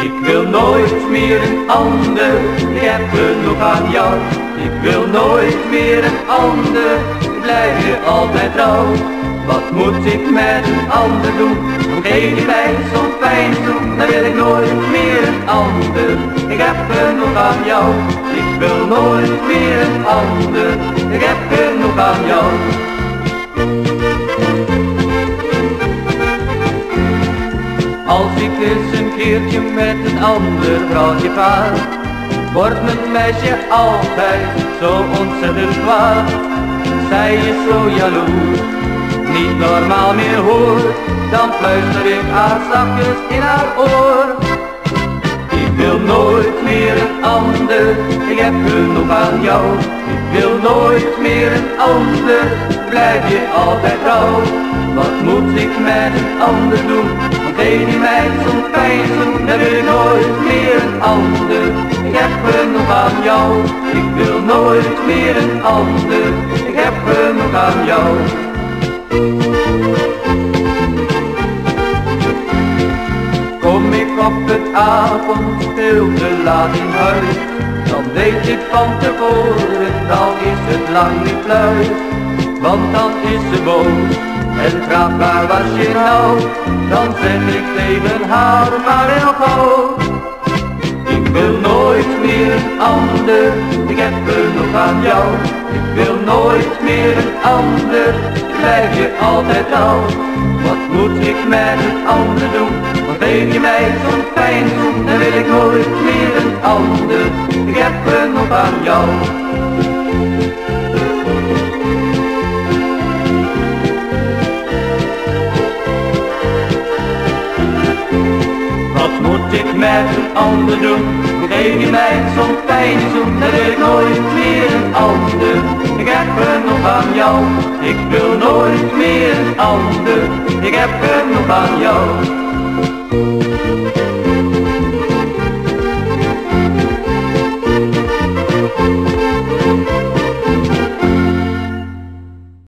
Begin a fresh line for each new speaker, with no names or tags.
Ik wil nooit meer een ander, ik heb genoeg aan jou. Ik wil nooit meer een ander, blijf je altijd trouw. Wat moet ik met een ander doen? Geef je mij pijn doen, dan wil ik nooit meer een ander. Ik heb genoeg aan jou, ik wil nooit meer een ander. Ik heb genoeg aan jou. Als ik eens een keertje met een ander vrouwtje vaar, wordt mijn meisje altijd zo ontzettend kwaad. Zij is zo jaloers, niet normaal meer hoort, dan fluister ik haar zachtjes in haar oor. Ik heb genoeg aan jou. Ik wil nooit meer een ander, blijf je altijd trouw. Wat moet ik met een ander doen? Want geef je mij zo'n pijn doen, dan wil ik nooit meer een ander. Ik heb genoeg aan jou, ik wil nooit meer een ander. Ik heb genoeg aan jou. Op het avond veel te laat in huis, dan weet ik van tevoren, dan is het lang niet pluis. Want dan is ze boos en vraagt waar was je nou, dan zeg ik tegen haar maar heel gauw. Ik wil meer een ander, ik heb genoeg aan jou. Ik wil nooit meer een ander, blijf je altijd trouw. Wat moet ik met een ander doen? Wat geef je mij zo'n pijn doen? Dan wil ik nooit meer een ander, ik heb genoeg aan jou. Ik met een ander doen? Geef je mij zo'n pijn zoen, dan wil ik nooit meer een ander. Ik heb genoeg aan jou, ik wil nooit meer een ander. Ik heb genoeg aan jou.